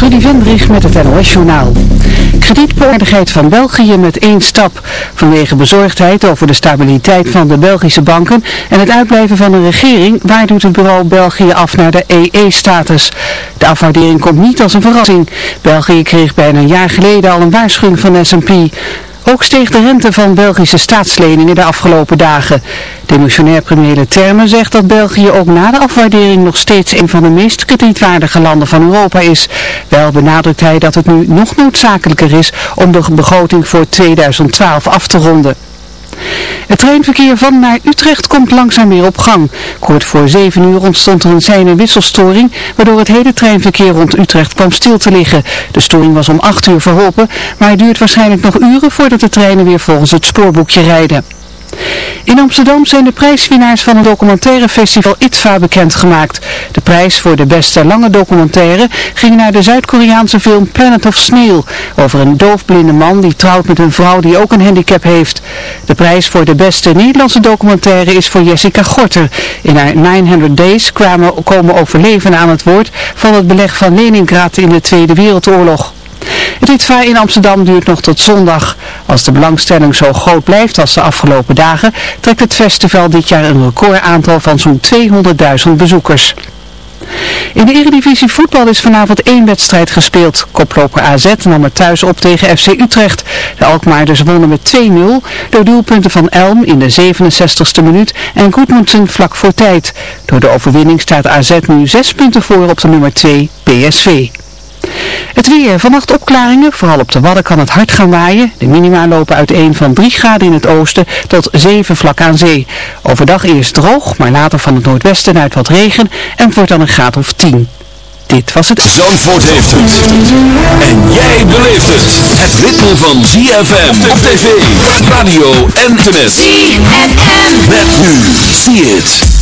Trudy Vendrich met het NOS-journaal. Kredietbewaardigheid van België met één stap. Vanwege bezorgdheid over de stabiliteit van de Belgische banken en het uitblijven van een regering waarschuwt het bureau België af naar de EE-status. De afwaardering komt niet als een verrassing. België kreeg bijna een jaar geleden al een waarschuwing van S&P. Ook steeg de rente van Belgische staatsleningen de afgelopen dagen. Demissionair premier Leterme zegt dat België ook na de afwaardering nog steeds een van de meest kredietwaardige landen van Europa is. Wel benadrukt hij dat het nu nog noodzakelijker is om de begroting voor 2012 af te ronden. Het treinverkeer van naar Utrecht komt langzaam weer op gang. Kort voor 7 uur ontstond er een en wisselstoring, waardoor het hele treinverkeer rond Utrecht kwam stil te liggen. De storing was om 8 uur verholpen, maar het duurt waarschijnlijk nog uren voordat de treinen weer volgens het spoorboekje rijden. In Amsterdam zijn de prijswinnaars van het documentaire festival ITVA bekendgemaakt. De prijs voor de beste lange documentaire ging naar de Zuid-Koreaanse film Planet of Snail, over een doofblinde man die trouwt met een vrouw die ook een handicap heeft. De prijs voor de beste Nederlandse documentaire is voor Jessica Gorter. In haar 900 Days kwamen, komen overlevenden aan het woord van het beleg van Leningrad in de Tweede Wereldoorlog. Het ITVA in Amsterdam duurt nog tot zondag. Als de belangstelling zo groot blijft als de afgelopen dagen, trekt het festival dit jaar een recordaantal van zo'n 200.000 bezoekers. In de Eredivisie voetbal is vanavond één wedstrijd gespeeld. Koploper AZ nam het thuis op tegen FC Utrecht. De Alkmaarders wonnen met 2-0 door doelpunten van Elm in de 67ste minuut en Goedmoedsen vlak voor tijd. Door de overwinning staat AZ nu 6 punten voor op de nummer 2 PSV. Het weer. Vannacht opklaringen. Vooral op de Wadden kan het hard gaan waaien. De minima lopen uiteen van 3 graden in het oosten tot 7 vlak aan zee. Overdag eerst droog, maar later van het noordwesten uit wat regen en het wordt dan een graad of 10. Dit was het... Zandvoort heeft het. En jij beleeft het. Het ritme van ZFM op tv, radio en internet. ZFM. Met nu. See it.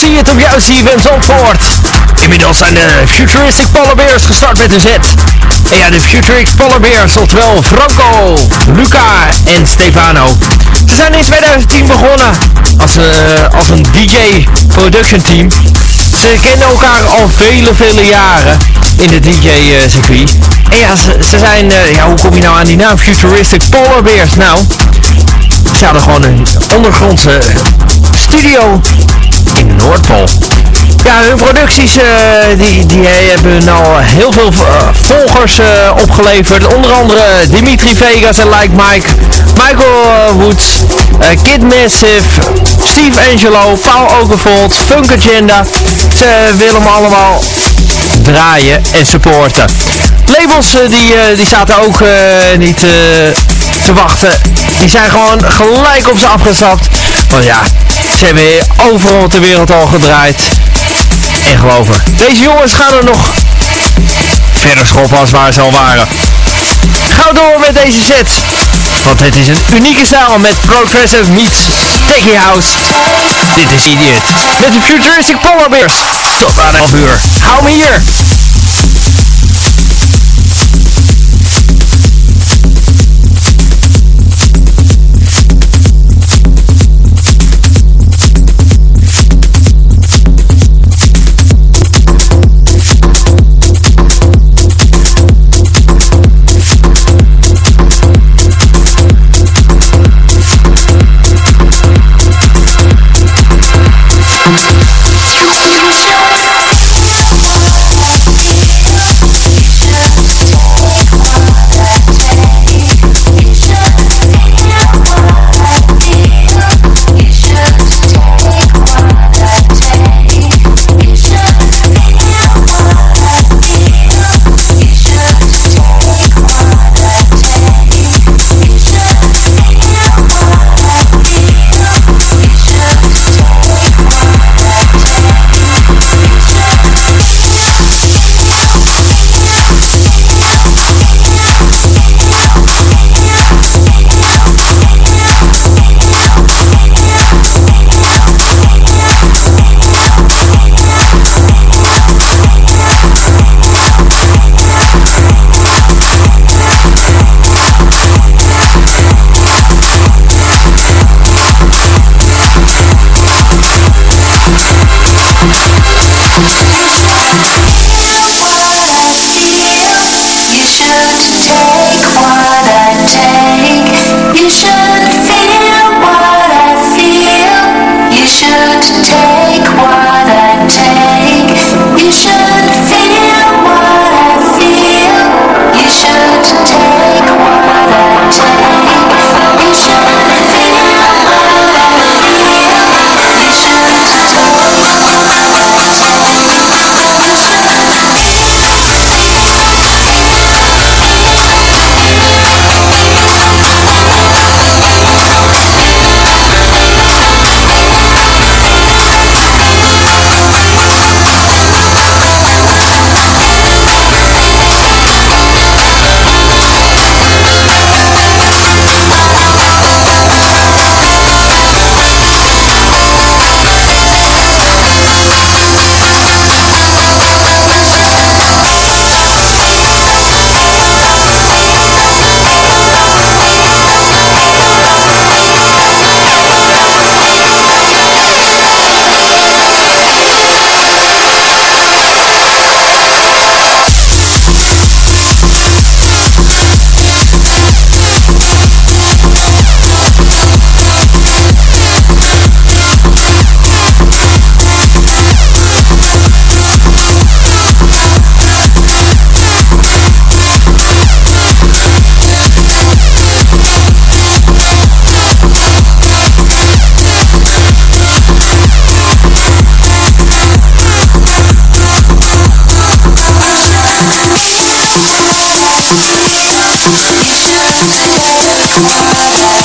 Was See It op jouw CFM Zandvoort. Inmiddels zijn de Futuristic Polar Bears gestart met een Z. En ja, de Futuristic Polar Bears, oftewel Franco, Luca en Stefano. Ze zijn in 2010 begonnen als, uh, als een DJ production team. Ze kennen elkaar al vele, vele jaren in het DJ-circuit. En ja, ze, zijn, uh, ja, hoe kom je nou aan die naam Futuristic Polar Bears? Nou, ze hadden gewoon een ondergrondse studio in de Noordpool. Ja, hun producties uh, die, die hebben nou heel veel uh, volgers uh, opgeleverd. Onder andere Dimitri Vegas en Like Mike, Michael Woods, Kid Massive, Steve Angelo, Paul Ogervold, Funk Agenda. Ze willen hem allemaal draaien en supporten. Labels die, die zaten ook niet te wachten. Die zijn gewoon gelijk op ze afgestapt. Want ja, ze hebben overal ter wereld al gedraaid. En geloven, deze jongens gaan er nog verder schoppen als waar ze al waren. Ga door met deze set. Want het is een unieke stijl met progressive meets techie house. Dit is Idiot. Met de futuristic polar bears. Tot aan 11 uur. Hou me hier.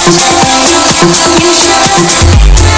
Who said? Who said?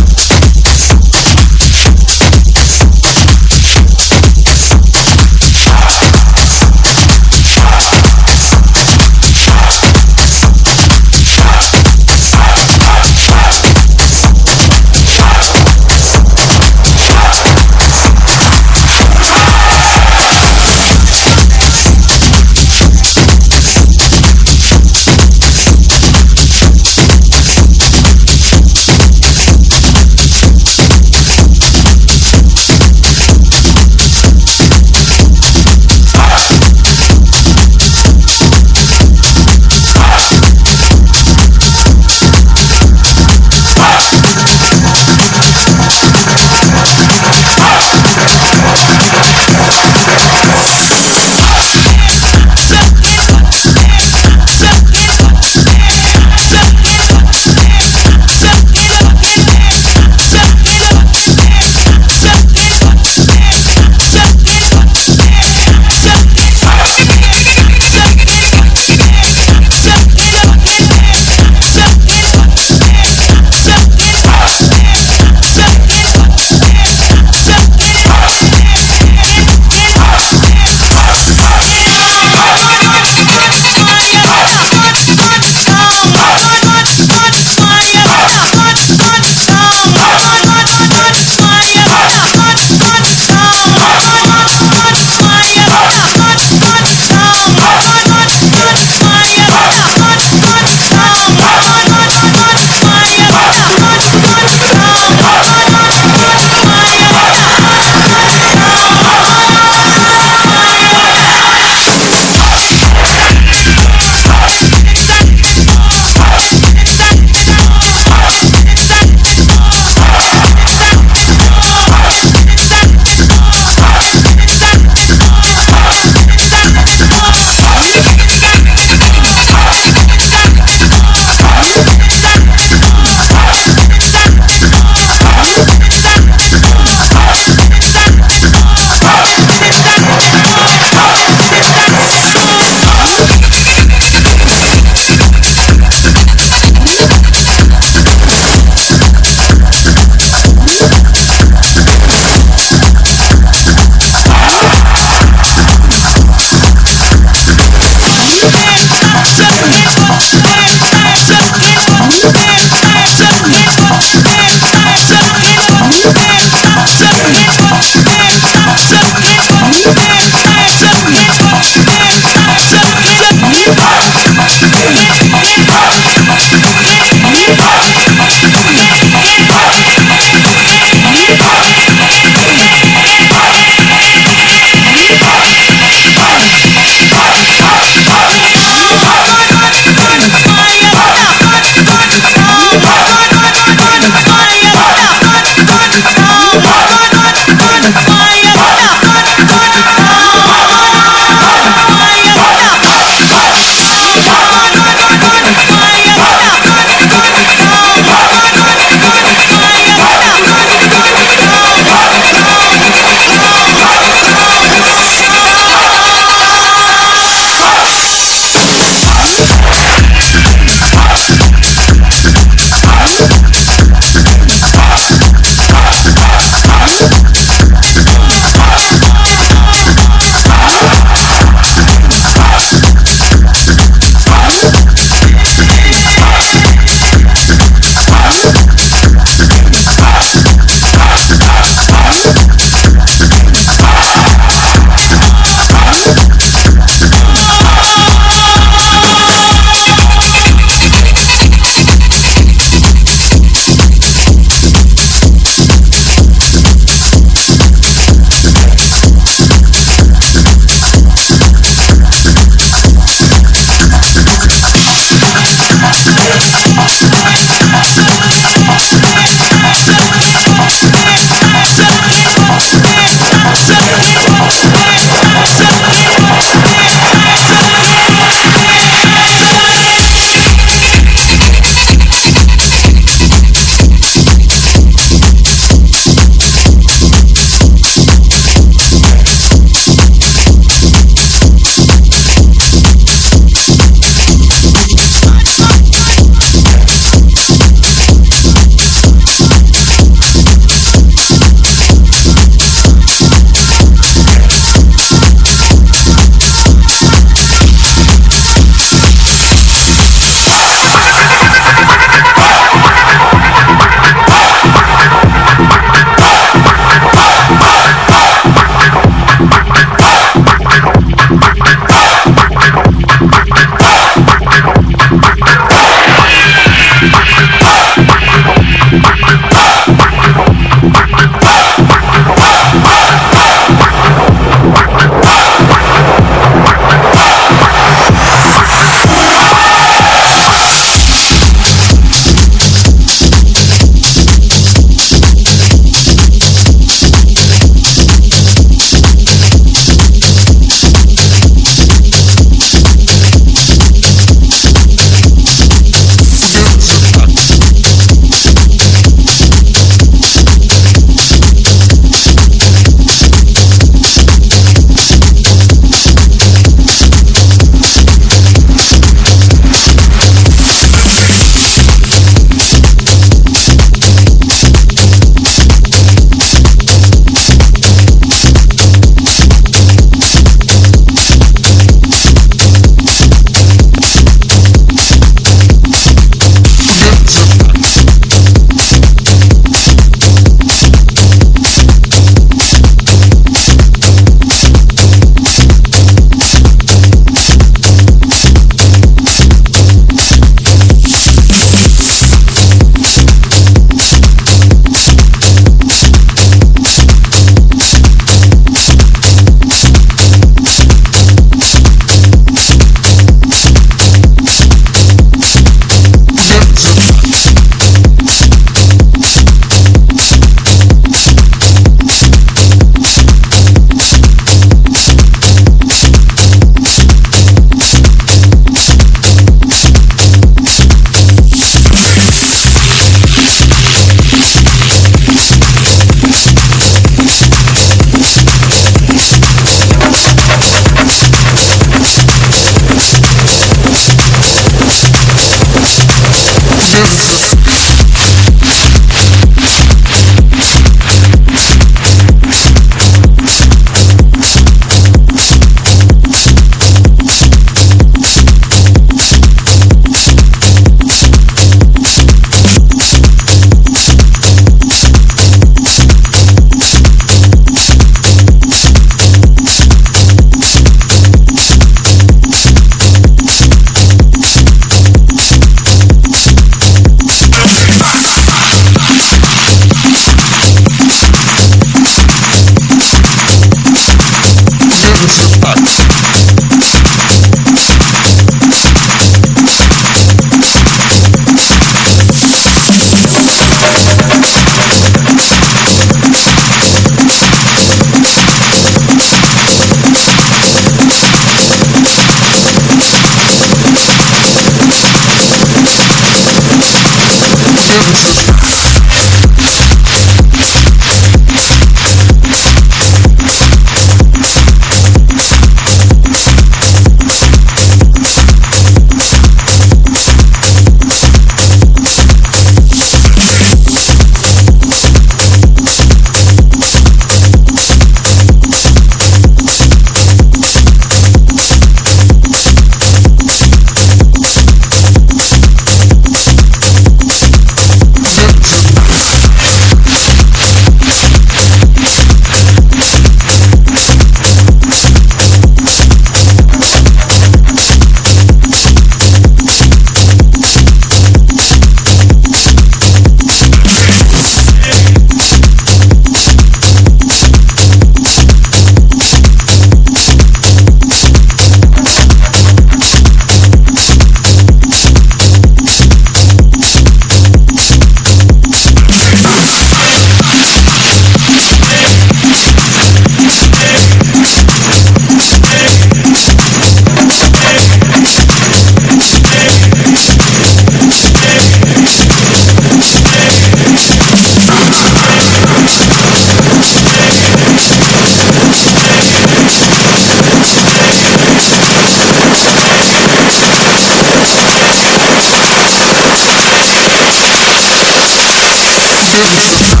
Hey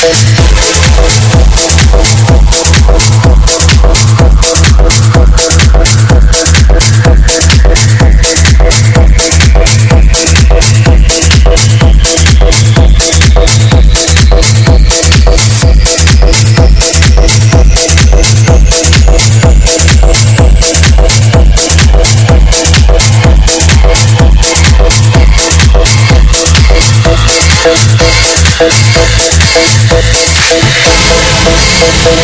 Thank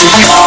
Oh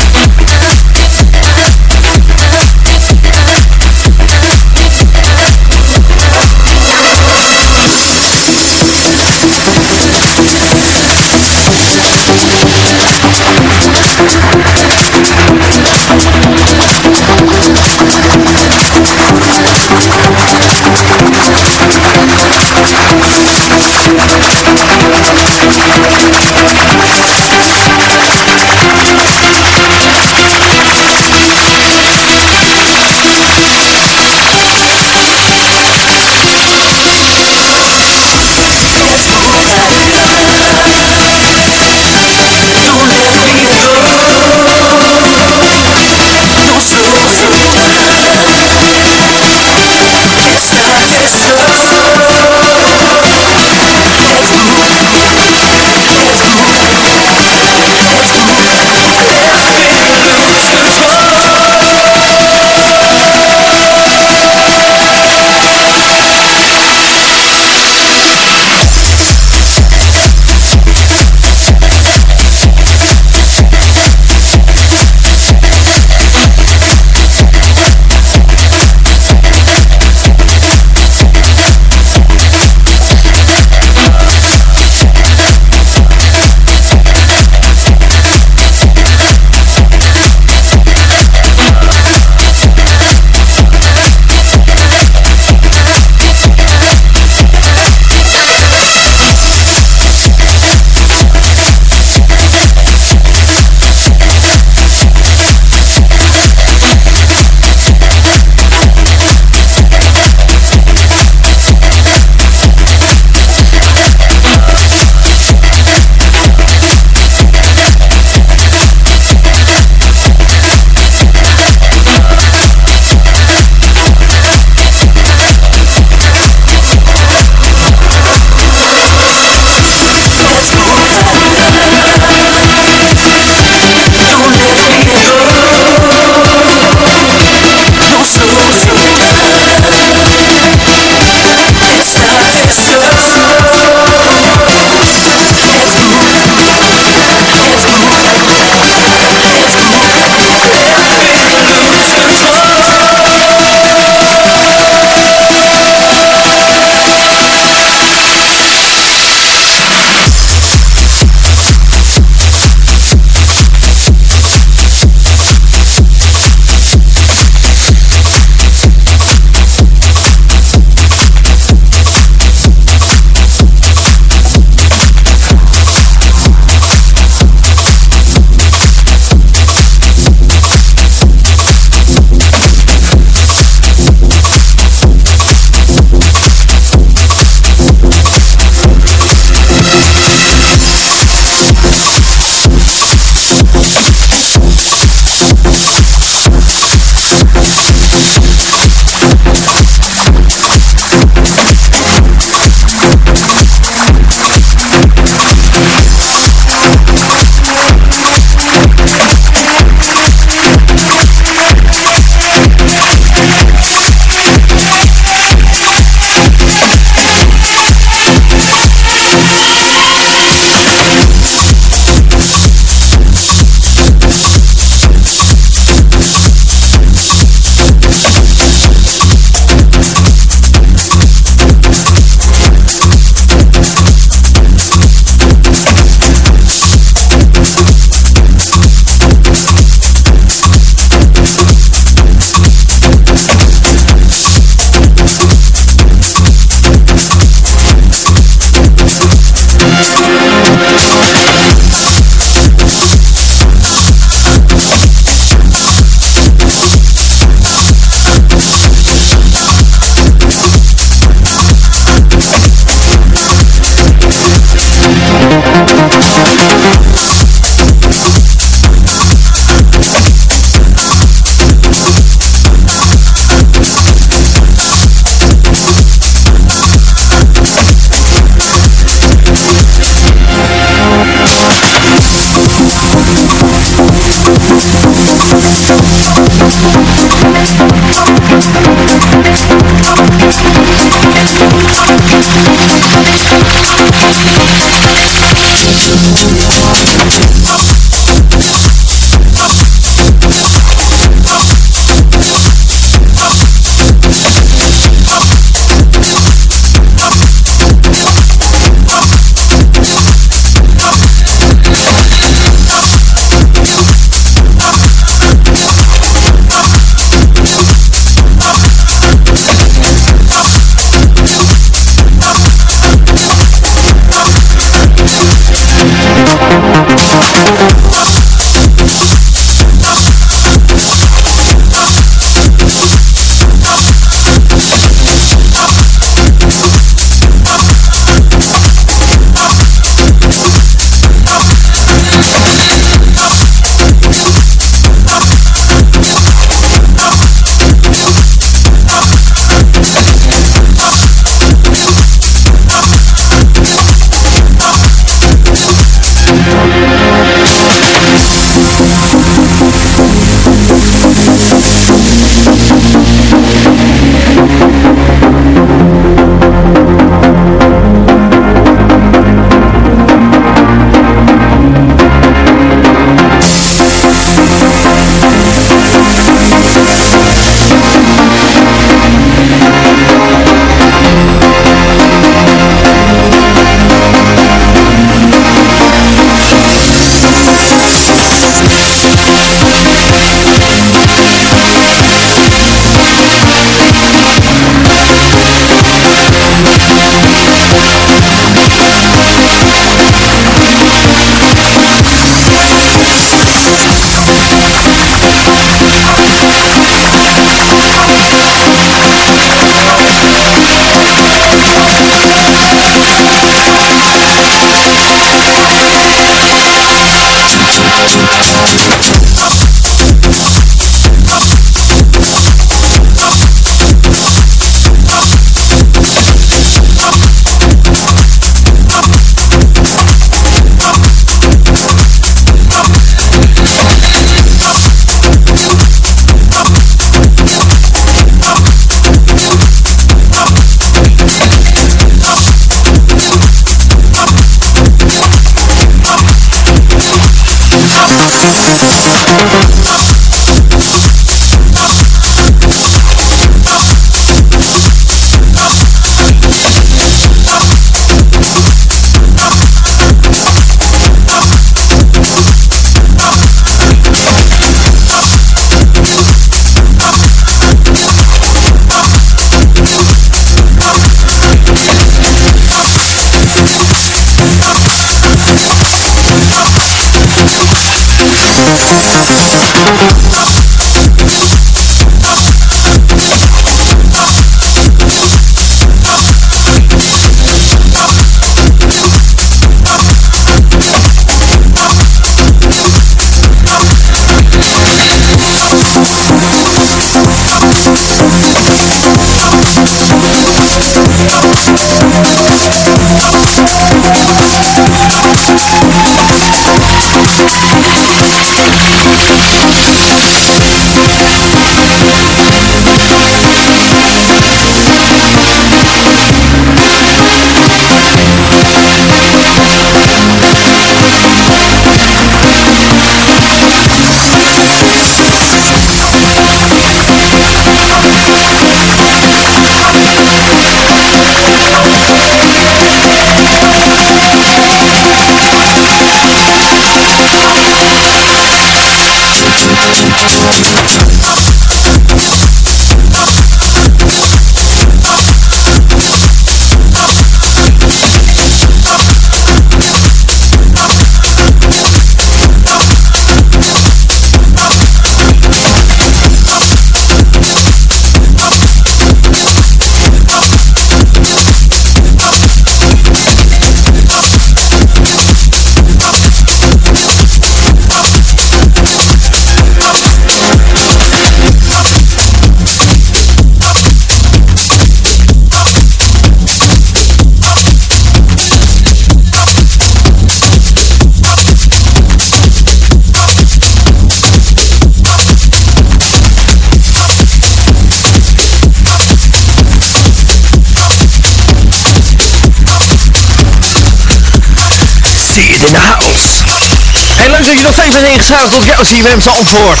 nog steeds bent ingeschakeld jouw CWM Zandvoort.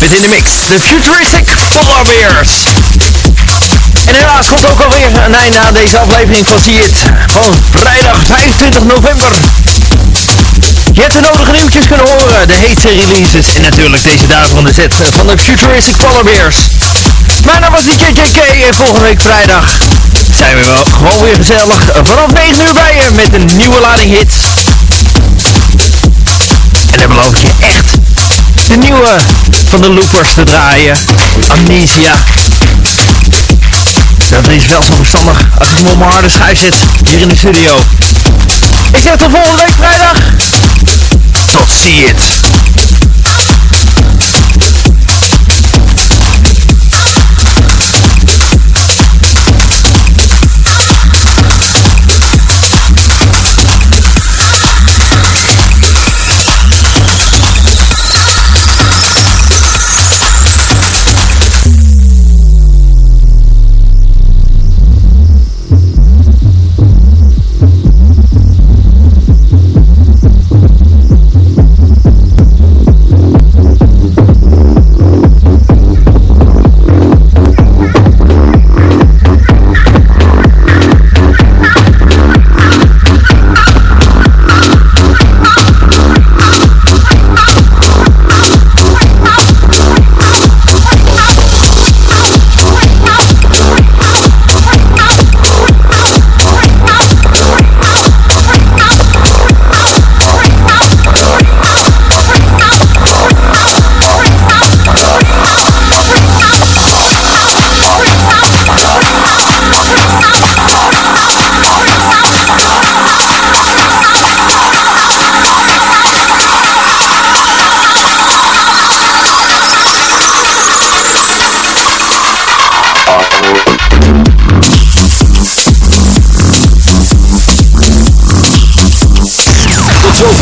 Met in de mix de Futuristic Polar Bears. En helaas komt ook alweer een einde aan deze aflevering van See It van vrijdag 25 november. Je hebt de nodige nieuwtjes kunnen horen, de heetste releases en natuurlijk deze datum van de set van de Futuristic Polar Bears. Mijn naam was DJ en volgende week vrijdag zijn we wel gewoon weer gezellig vanaf 9 uur bij je met een nieuwe lading hits. En beloof ik je echt de nieuwe van de Loopers te draaien. Amnesia. Dat is wel zo verstandig als ik hem op mijn harde schijf zet hier in de studio. Ik zeg tot volgende week vrijdag. Tot ziens.